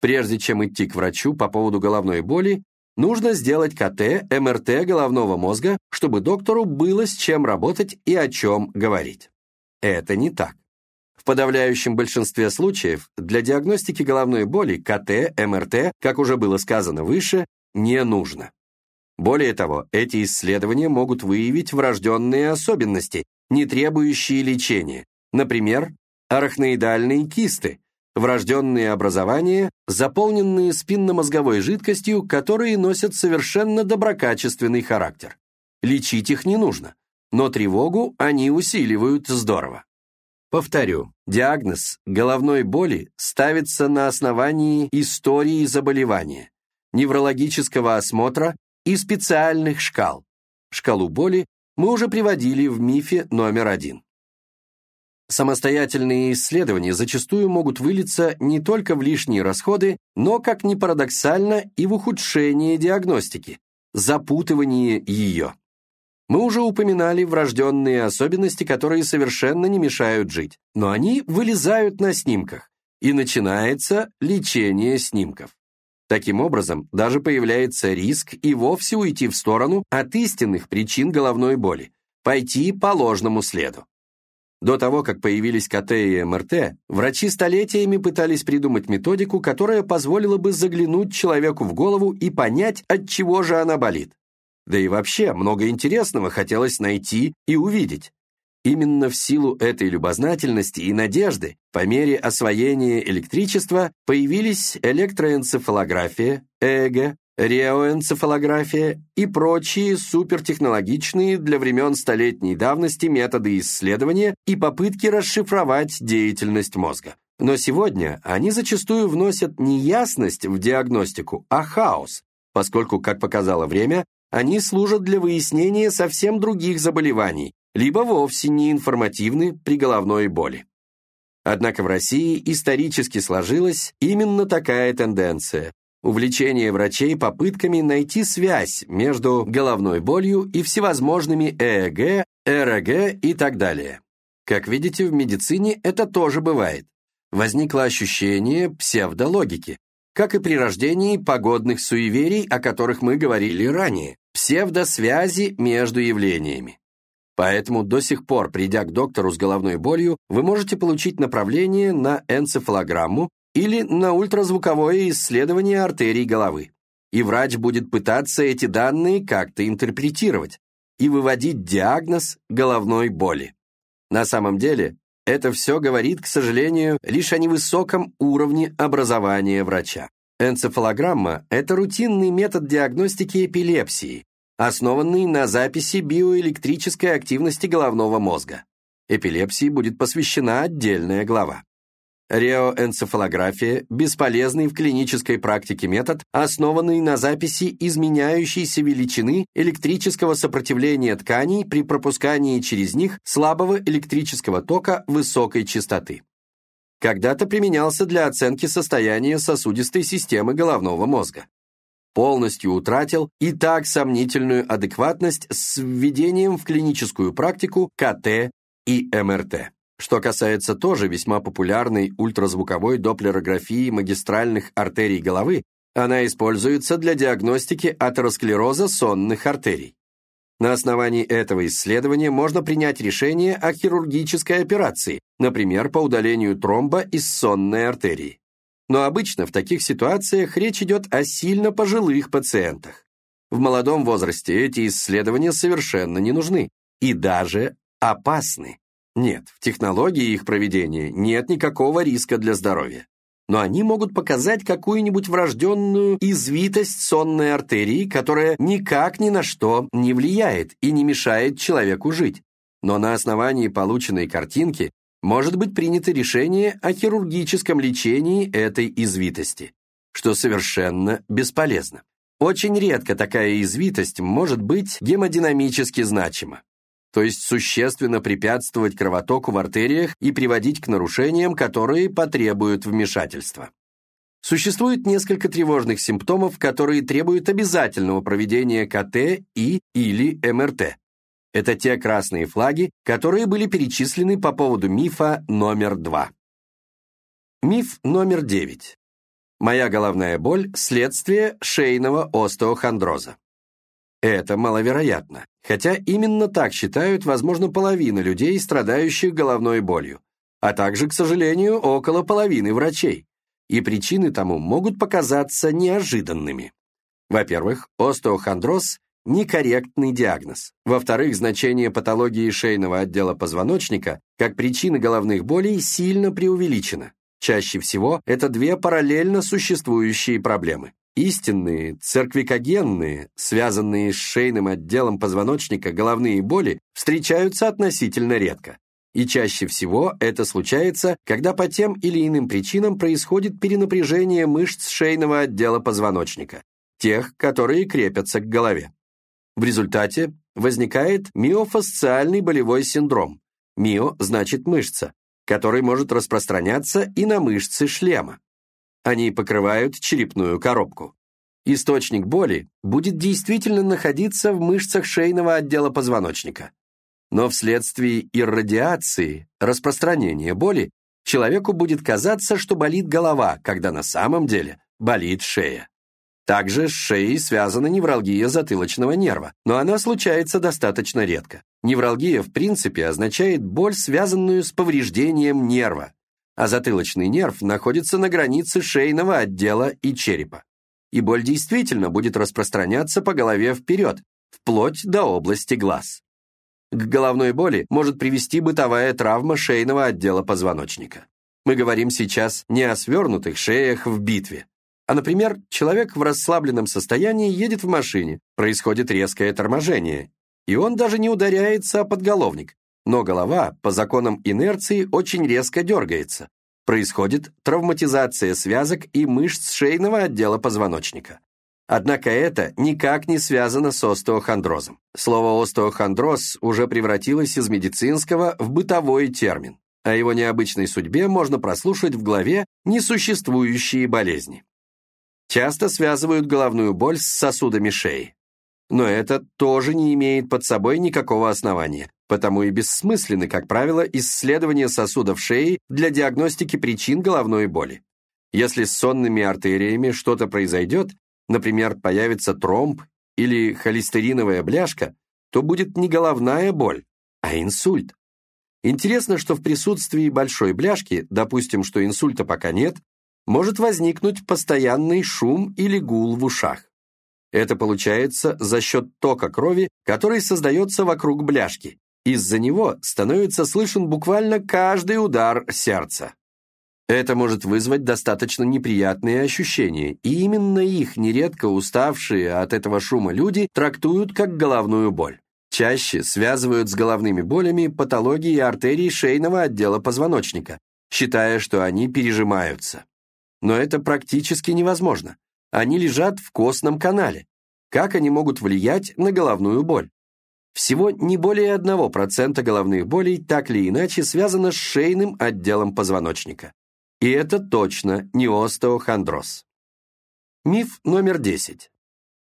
Speaker 1: Прежде чем идти к врачу по поводу головной боли, Нужно сделать КТ, МРТ головного мозга, чтобы доктору было с чем работать и о чем говорить. Это не так. В подавляющем большинстве случаев для диагностики головной боли КТ, МРТ, как уже было сказано выше, не нужно. Более того, эти исследования могут выявить врожденные особенности, не требующие лечения, например, арахноидальные кисты, врожденные образования, заполненные спинномозговой жидкостью, которые носят совершенно доброкачественный характер. Лечить их не нужно, но тревогу они усиливают здорово. Повторю, диагноз головной боли ставится на основании истории заболевания, неврологического осмотра и специальных шкал. Шкалу боли мы уже приводили в мифе номер один. Самостоятельные исследования зачастую могут вылиться не только в лишние расходы, но, как ни парадоксально, и в ухудшение диагностики, запутывание ее. Мы уже упоминали врожденные особенности, которые совершенно не мешают жить, но они вылезают на снимках, и начинается лечение снимков. Таким образом, даже появляется риск и вовсе уйти в сторону от истинных причин головной боли, пойти по ложному следу. До того, как появились КТ и МРТ, врачи столетиями пытались придумать методику, которая позволила бы заглянуть человеку в голову и понять, от чего же она болит. Да и вообще, много интересного хотелось найти и увидеть. Именно в силу этой любознательности и надежды, по мере освоения электричества, появились электроэнцефалография, ЭЭГ, реоэнцефалография и прочие супертехнологичные для времен столетней давности методы исследования и попытки расшифровать деятельность мозга. Но сегодня они зачастую вносят не ясность в диагностику, а хаос, поскольку, как показало время, они служат для выяснения совсем других заболеваний, либо вовсе не информативны при головной боли. Однако в России исторически сложилась именно такая тенденция – увлечение врачей попытками найти связь между головной болью и всевозможными ЭЭГ, РЭГ и так далее. Как видите, в медицине это тоже бывает. Возникло ощущение псевдологики, как и при рождении погодных суеверий, о которых мы говорили ранее, псевдосвязи между явлениями. Поэтому до сих пор, придя к доктору с головной болью, вы можете получить направление на энцефалограмму или на ультразвуковое исследование артерий головы. И врач будет пытаться эти данные как-то интерпретировать и выводить диагноз головной боли. На самом деле, это все говорит, к сожалению, лишь о невысоком уровне образования врача. Энцефалограмма – это рутинный метод диагностики эпилепсии, основанный на записи биоэлектрической активности головного мозга. Эпилепсии будет посвящена отдельная глава. Реоэнцефалография – бесполезный в клинической практике метод, основанный на записи изменяющейся величины электрического сопротивления тканей при пропускании через них слабого электрического тока высокой частоты. Когда-то применялся для оценки состояния сосудистой системы головного мозга полностью утратил и так сомнительную адекватность с введением в клиническую практику КТ и МРТ. Что касается тоже весьма популярной ультразвуковой доплерографии магистральных артерий головы, она используется для диагностики атеросклероза сонных артерий. На основании этого исследования можно принять решение о хирургической операции, например, по удалению тромба из сонной артерии. Но обычно в таких ситуациях речь идет о сильно пожилых пациентах. В молодом возрасте эти исследования совершенно не нужны и даже опасны. Нет, в технологии их проведения нет никакого риска для здоровья. Но они могут показать какую-нибудь врожденную извитость сонной артерии, которая никак ни на что не влияет и не мешает человеку жить. Но на основании полученной картинки может быть принято решение о хирургическом лечении этой извитости, что совершенно бесполезно. Очень редко такая извитость может быть гемодинамически значима, то есть существенно препятствовать кровотоку в артериях и приводить к нарушениям, которые потребуют вмешательства. Существует несколько тревожных симптомов, которые требуют обязательного проведения КТ и или МРТ. Это те красные флаги, которые были перечислены по поводу мифа номер два. Миф номер девять. Моя головная боль – следствие шейного остеохондроза. Это маловероятно, хотя именно так считают, возможно, половина людей, страдающих головной болью. а также, к сожалению, около половины врачей. И причины тому могут показаться неожиданными. Во-первых, остеохондроз – некорректный диагноз. Во-вторых, значение патологии шейного отдела позвоночника как причины головных болей сильно преувеличено. Чаще всего это две параллельно существующие проблемы. Истинные, церквикогенные, связанные с шейным отделом позвоночника головные боли встречаются относительно редко. И чаще всего это случается, когда по тем или иным причинам происходит перенапряжение мышц шейного отдела позвоночника, тех, которые крепятся к голове. В результате возникает миофасциальный болевой синдром. Мио значит мышца, который может распространяться и на мышцы шлема. Они покрывают черепную коробку. Источник боли будет действительно находиться в мышцах шейного отдела позвоночника. Но вследствие иррадиации, распространения боли, человеку будет казаться, что болит голова, когда на самом деле болит шея. Также с шеей связана невралгия затылочного нерва, но она случается достаточно редко. Невралгия в принципе означает боль, связанную с повреждением нерва, а затылочный нерв находится на границе шейного отдела и черепа. И боль действительно будет распространяться по голове вперед, вплоть до области глаз. К головной боли может привести бытовая травма шейного отдела позвоночника. Мы говорим сейчас не о свернутых шеях в битве, а, например, человек в расслабленном состоянии едет в машине, происходит резкое торможение, и он даже не ударяется о подголовник, но голова, по законам инерции, очень резко дергается. Происходит травматизация связок и мышц шейного отдела позвоночника. Однако это никак не связано с остеохондрозом. Слово остеохондроз уже превратилось из медицинского в бытовой термин. О его необычной судьбе можно прослушать в главе «Несуществующие болезни». Часто связывают головную боль с сосудами шеи. Но это тоже не имеет под собой никакого основания, потому и бессмысленны, как правило, исследования сосудов шеи для диагностики причин головной боли. Если с сонными артериями что-то произойдет, например, появится тромб или холестериновая бляшка, то будет не головная боль, а инсульт. Интересно, что в присутствии большой бляшки, допустим, что инсульта пока нет, может возникнуть постоянный шум или гул в ушах. Это получается за счет тока крови, который создается вокруг бляшки. Из-за него становится слышен буквально каждый удар сердца. Это может вызвать достаточно неприятные ощущения, и именно их нередко уставшие от этого шума люди трактуют как головную боль. Чаще связывают с головными болями патологии артерий шейного отдела позвоночника, считая, что они пережимаются. Но это практически невозможно. Они лежат в костном канале. Как они могут влиять на головную боль? Всего не более 1% головных болей так или иначе связано с шейным отделом позвоночника. И это точно не остеохондроз. Миф номер 10.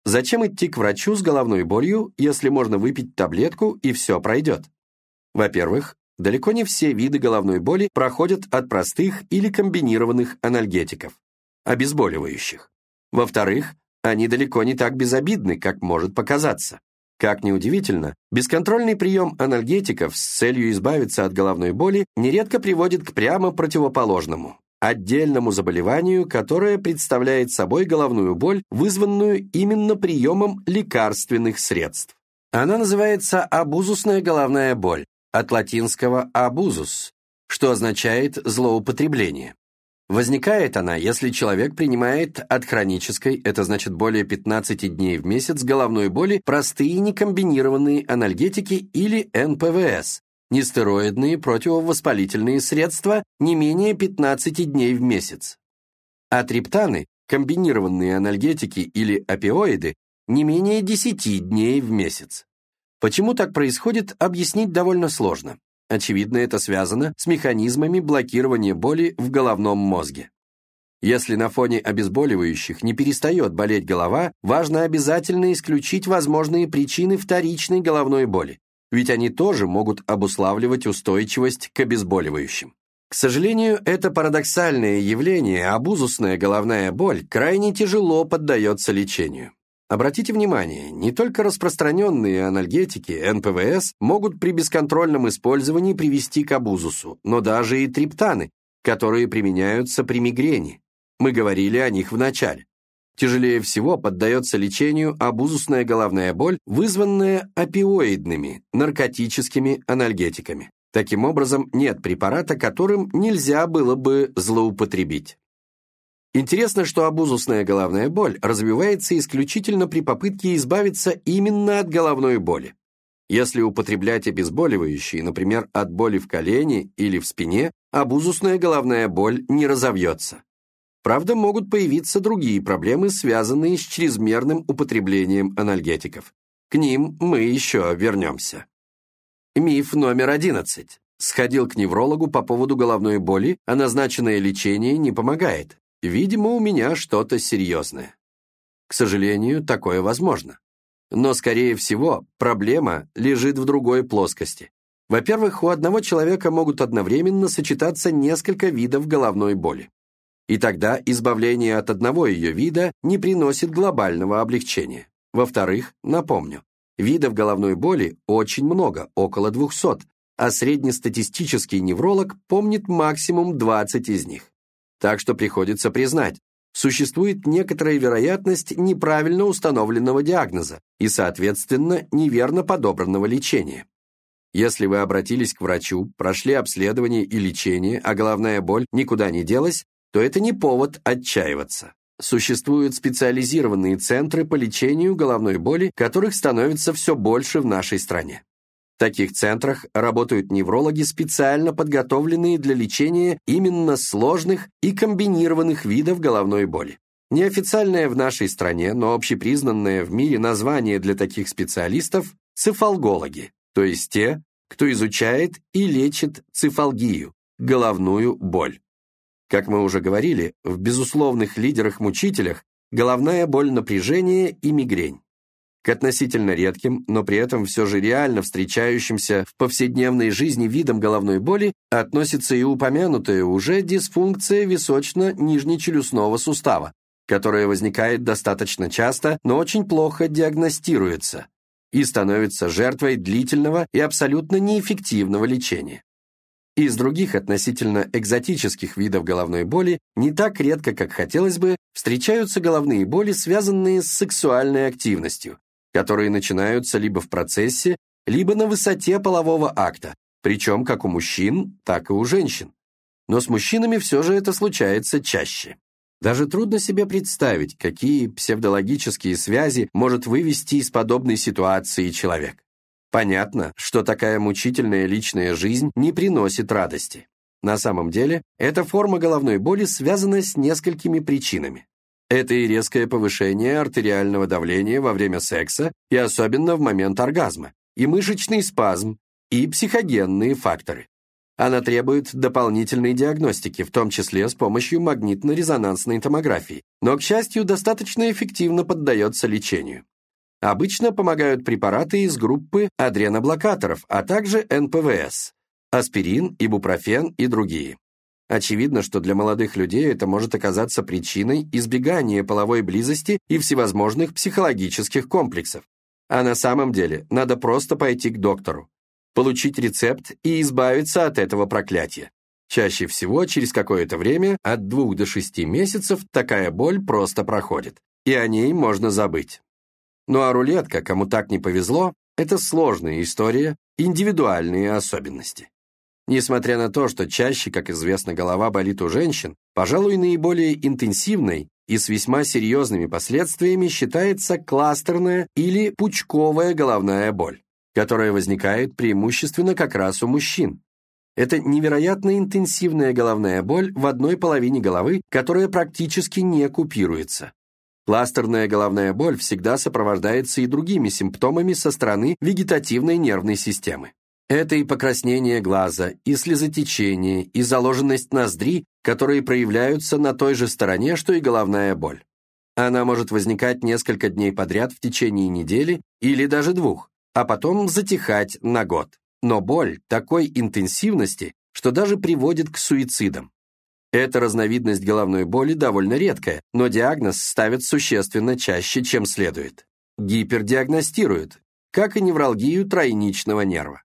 Speaker 1: Зачем идти к врачу с головной болью, если можно выпить таблетку и все пройдет? Во-первых, далеко не все виды головной боли проходят от простых или комбинированных анальгетиков, обезболивающих. Во-вторых, они далеко не так безобидны, как может показаться. Как ни удивительно, бесконтрольный прием анальгетиков с целью избавиться от головной боли нередко приводит к прямо противоположному – отдельному заболеванию, которое представляет собой головную боль, вызванную именно приемом лекарственных средств. Она называется абузусная головная боль, от латинского «абузус», что означает «злоупотребление». Возникает она, если человек принимает от хронической, это значит более 15 дней в месяц, головной боли простые некомбинированные анальгетики или НПВС, нестероидные противовоспалительные средства не менее 15 дней в месяц. А триптаны, комбинированные анальгетики или опиоиды, не менее 10 дней в месяц. Почему так происходит, объяснить довольно сложно. Очевидно, это связано с механизмами блокирования боли в головном мозге. Если на фоне обезболивающих не перестает болеть голова, важно обязательно исключить возможные причины вторичной головной боли, ведь они тоже могут обуславливать устойчивость к обезболивающим. К сожалению, это парадоксальное явление, абузусная головная боль, крайне тяжело поддается лечению. Обратите внимание, не только распространенные анальгетики, НПВС, могут при бесконтрольном использовании привести к абузусу, но даже и триптаны, которые применяются при мигрени. Мы говорили о них в начале. Тяжелее всего поддается лечению абузусная головная боль, вызванная опиоидными, наркотическими анальгетиками. Таким образом, нет препарата, которым нельзя было бы злоупотребить. Интересно, что абузусная головная боль развивается исключительно при попытке избавиться именно от головной боли. Если употреблять обезболивающие, например, от боли в колене или в спине, абузусная головная боль не разовьется. Правда, могут появиться другие проблемы, связанные с чрезмерным употреблением анальгетиков. К ним мы еще вернемся. Миф номер 11. Сходил к неврологу по поводу головной боли, а назначенное лечение не помогает. Видимо, у меня что-то серьезное. К сожалению, такое возможно. Но, скорее всего, проблема лежит в другой плоскости. Во-первых, у одного человека могут одновременно сочетаться несколько видов головной боли. И тогда избавление от одного ее вида не приносит глобального облегчения. Во-вторых, напомню, видов головной боли очень много, около 200, а среднестатистический невролог помнит максимум 20 из них. Так что приходится признать, существует некоторая вероятность неправильно установленного диагноза и, соответственно, неверно подобранного лечения. Если вы обратились к врачу, прошли обследование и лечение, а головная боль никуда не делась, то это не повод отчаиваться. Существуют специализированные центры по лечению головной боли, которых становится все больше в нашей стране. Таких центрах работают неврологи, специально подготовленные для лечения именно сложных и комбинированных видов головной боли. Неофициальное в нашей стране, но общепризнанное в мире название для таких специалистов – цифалгологи, то есть те, кто изучает и лечит цифалгию – головную боль. Как мы уже говорили, в безусловных лидерах-мучителях головная боль напряжения и мигрень. К относительно редким, но при этом все же реально встречающимся в повседневной жизни видам головной боли относится и упомянутая уже дисфункция височно-нижнечелюстного сустава, которая возникает достаточно часто, но очень плохо диагностируется и становится жертвой длительного и абсолютно неэффективного лечения. Из других относительно экзотических видов головной боли не так редко, как хотелось бы, встречаются головные боли, связанные с сексуальной активностью, которые начинаются либо в процессе, либо на высоте полового акта, причем как у мужчин, так и у женщин. Но с мужчинами все же это случается чаще. Даже трудно себе представить, какие псевдологические связи может вывести из подобной ситуации человек. Понятно, что такая мучительная личная жизнь не приносит радости. На самом деле, эта форма головной боли связана с несколькими причинами. Это и резкое повышение артериального давления во время секса, и особенно в момент оргазма, и мышечный спазм, и психогенные факторы. Она требует дополнительной диагностики, в том числе с помощью магнитно-резонансной томографии, но, к счастью, достаточно эффективно поддается лечению. Обычно помогают препараты из группы адреноблокаторов, а также НПВС, аспирин, ибупрофен и другие. Очевидно, что для молодых людей это может оказаться причиной избегания половой близости и всевозможных психологических комплексов. А на самом деле надо просто пойти к доктору, получить рецепт и избавиться от этого проклятия. Чаще всего через какое-то время, от двух до шести месяцев, такая боль просто проходит, и о ней можно забыть. Ну а рулетка, кому так не повезло, это сложная история, индивидуальные особенности. Несмотря на то, что чаще, как известно, голова болит у женщин, пожалуй, наиболее интенсивной и с весьма серьезными последствиями считается кластерная или пучковая головная боль, которая возникает преимущественно как раз у мужчин. Это невероятно интенсивная головная боль в одной половине головы, которая практически не купируется. Кластерная головная боль всегда сопровождается и другими симптомами со стороны вегетативной нервной системы. Это и покраснение глаза, и слезотечение, и заложенность ноздри, которые проявляются на той же стороне, что и головная боль. Она может возникать несколько дней подряд в течение недели или даже двух, а потом затихать на год. Но боль такой интенсивности, что даже приводит к суицидам. Эта разновидность головной боли довольно редкая, но диагноз ставят существенно чаще, чем следует. Гипердиагностируют, как и невралгию тройничного нерва.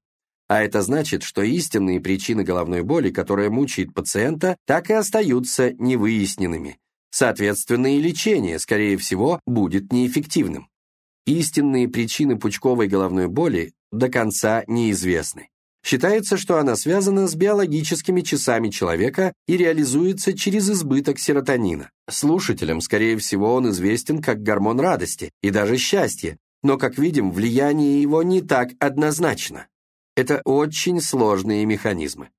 Speaker 1: А это значит, что истинные причины головной боли, которая мучает пациента, так и остаются невыясненными. Соответственно, и лечение, скорее всего, будет неэффективным. Истинные причины пучковой головной боли до конца неизвестны. Считается, что она связана с биологическими часами человека и реализуется через избыток серотонина. Слушателям, скорее всего, он известен как гормон радости и даже счастья, но, как видим, влияние его не так однозначно. Это очень сложные механизмы.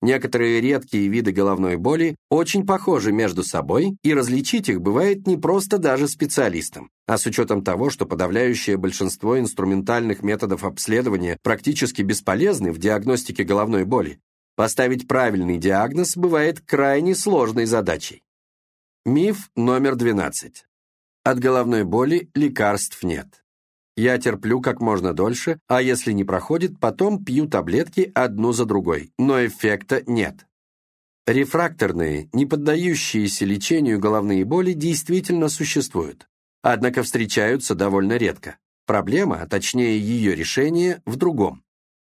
Speaker 1: Некоторые редкие виды головной боли очень похожи между собой, и различить их бывает не просто даже специалистам. А с учетом того, что подавляющее большинство инструментальных методов обследования практически бесполезны в диагностике головной боли, поставить правильный диагноз бывает крайне сложной задачей. Миф номер 12. От головной боли лекарств нет. Я терплю как можно дольше, а если не проходит, потом пью таблетки одну за другой, но эффекта нет. Рефракторные, не поддающиеся лечению головные боли действительно существуют, однако встречаются довольно редко. Проблема, а точнее ее решение, в другом.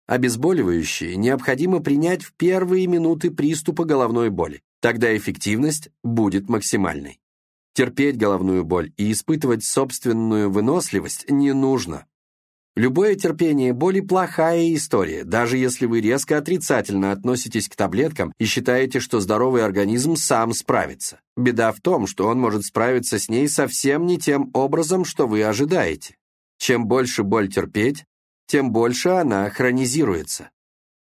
Speaker 1: Обезболивающие необходимо принять в первые минуты приступа головной боли, тогда эффективность будет максимальной. Терпеть головную боль и испытывать собственную выносливость не нужно. Любое терпение боли – плохая история, даже если вы резко отрицательно относитесь к таблеткам и считаете, что здоровый организм сам справится. Беда в том, что он может справиться с ней совсем не тем образом, что вы ожидаете. Чем больше боль терпеть, тем больше она хронизируется.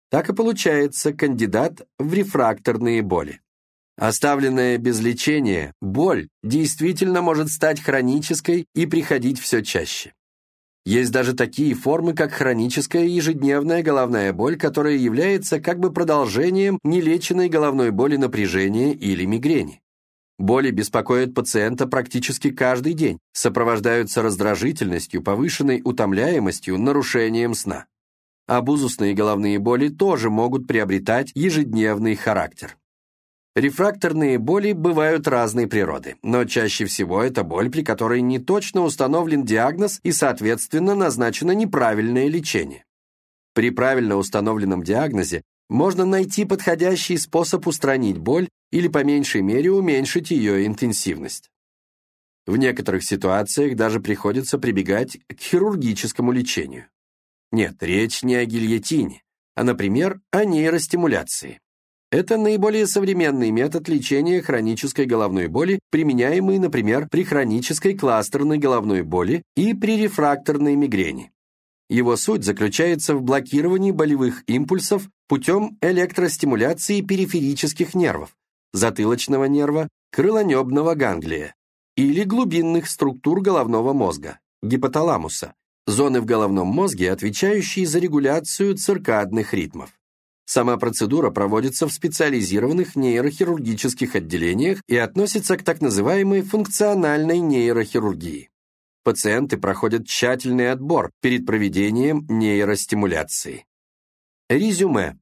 Speaker 1: Так и получается кандидат в рефракторные боли. Оставленная без лечения, боль действительно может стать хронической и приходить все чаще. Есть даже такие формы, как хроническая ежедневная головная боль, которая является как бы продолжением нелеченной головной боли напряжения или мигрени. Боли беспокоят пациента практически каждый день, сопровождаются раздражительностью, повышенной утомляемостью, нарушением сна. Абузусные головные боли тоже могут приобретать ежедневный характер. Рефракторные боли бывают разной природы, но чаще всего это боль, при которой не точно установлен диагноз и, соответственно, назначено неправильное лечение. При правильно установленном диагнозе можно найти подходящий способ устранить боль или по меньшей мере уменьшить ее интенсивность. В некоторых ситуациях даже приходится прибегать к хирургическому лечению. Нет, речь не о гильотине, а, например, о нейростимуляции. Это наиболее современный метод лечения хронической головной боли, применяемый, например, при хронической кластерной головной боли и при рефракторной мигрени. Его суть заключается в блокировании болевых импульсов путем электростимуляции периферических нервов, затылочного нерва, крылонебного ганглия или глубинных структур головного мозга, гипоталамуса, зоны в головном мозге, отвечающие за регуляцию циркадных ритмов. Сама процедура проводится в специализированных нейрохирургических отделениях и относится к так называемой функциональной нейрохирургии. Пациенты проходят тщательный отбор перед проведением нейростимуляции. Резюме.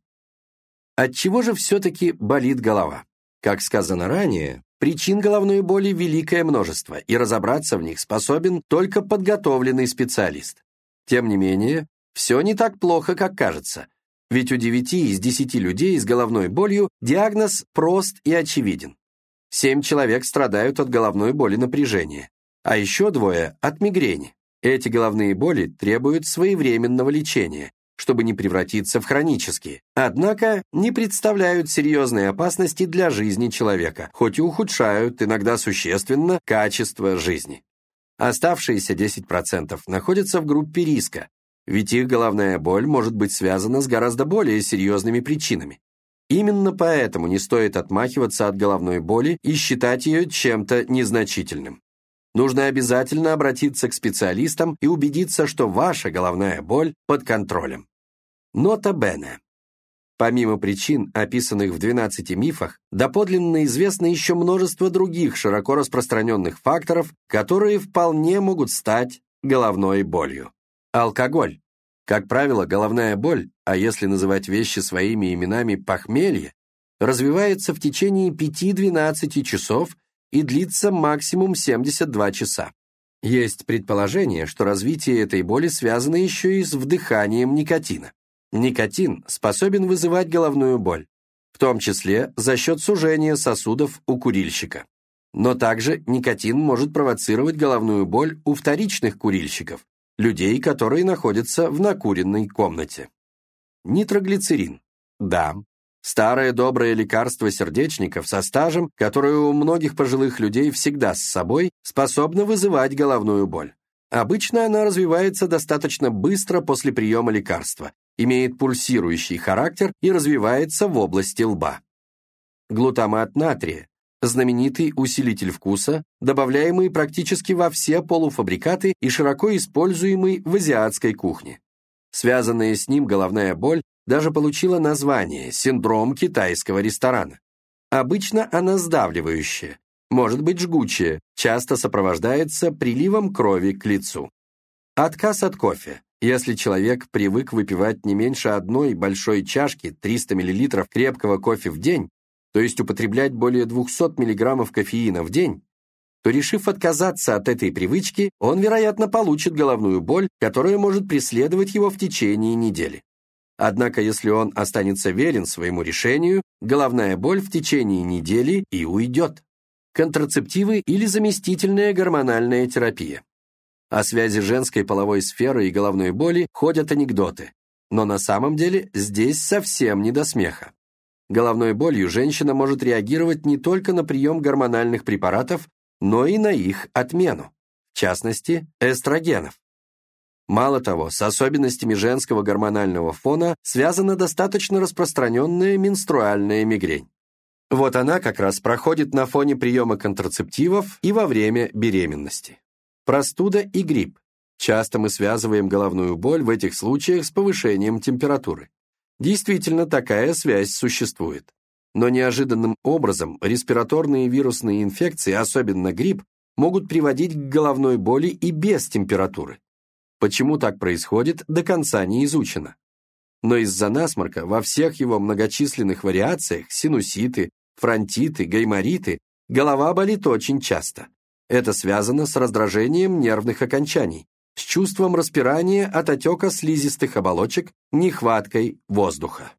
Speaker 1: От чего же все-таки болит голова? Как сказано ранее, причин головной боли великое множество, и разобраться в них способен только подготовленный специалист. Тем не менее, все не так плохо, как кажется – ведь у 9 из 10 людей с головной болью диагноз прост и очевиден. Семь человек страдают от головной боли напряжения, а еще двое – от мигрени. Эти головные боли требуют своевременного лечения, чтобы не превратиться в хронические, однако не представляют серьезной опасности для жизни человека, хоть и ухудшают иногда существенно качество жизни. Оставшиеся 10% находятся в группе риска, ведь их головная боль может быть связана с гораздо более серьезными причинами. Именно поэтому не стоит отмахиваться от головной боли и считать ее чем-то незначительным. Нужно обязательно обратиться к специалистам и убедиться, что ваша головная боль под контролем. Нота Бене. Помимо причин, описанных в 12 мифах, доподлинно известно еще множество других широко распространенных факторов, которые вполне могут стать головной болью. Алкоголь. Как правило, головная боль, а если называть вещи своими именами похмелье, развивается в течение 5-12 часов и длится максимум 72 часа. Есть предположение, что развитие этой боли связано еще и с вдыханием никотина. Никотин способен вызывать головную боль, в том числе за счет сужения сосудов у курильщика. Но также никотин может провоцировать головную боль у вторичных курильщиков, людей, которые находятся в накуренной комнате. Нитроглицерин. Да, старое доброе лекарство сердечников со стажем, которое у многих пожилых людей всегда с собой, способно вызывать головную боль. Обычно она развивается достаточно быстро после приема лекарства, имеет пульсирующий характер и развивается в области лба. Глутамат натрия знаменитый усилитель вкуса, добавляемый практически во все полуфабрикаты и широко используемый в азиатской кухне. Связанная с ним головная боль даже получила название «синдром китайского ресторана». Обычно она сдавливающая, может быть жгучая, часто сопровождается приливом крови к лицу. Отказ от кофе. Если человек привык выпивать не меньше одной большой чашки 300 мл крепкого кофе в день, то есть употреблять более 200 мг кофеина в день, то, решив отказаться от этой привычки, он, вероятно, получит головную боль, которая может преследовать его в течение недели. Однако, если он останется верен своему решению, головная боль в течение недели и уйдет. Контрацептивы или заместительная гормональная терапия. О связи женской половой сферы и головной боли ходят анекдоты, но на самом деле здесь совсем не до смеха. Головной болью женщина может реагировать не только на прием гормональных препаратов, но и на их отмену, в частности, эстрогенов. Мало того, с особенностями женского гормонального фона связана достаточно распространенная менструальная мигрень. Вот она как раз проходит на фоне приема контрацептивов и во время беременности. Простуда и грипп. Часто мы связываем головную боль в этих случаях с повышением температуры. Действительно, такая связь существует. Но неожиданным образом респираторные вирусные инфекции, особенно грипп, могут приводить к головной боли и без температуры. Почему так происходит, до конца не изучено. Но из-за насморка во всех его многочисленных вариациях синуситы, фронтиты, гаймориты голова болит очень часто. Это связано с раздражением нервных окончаний, с чувством распирания от отека слизистых оболочек, нехваткой воздуха.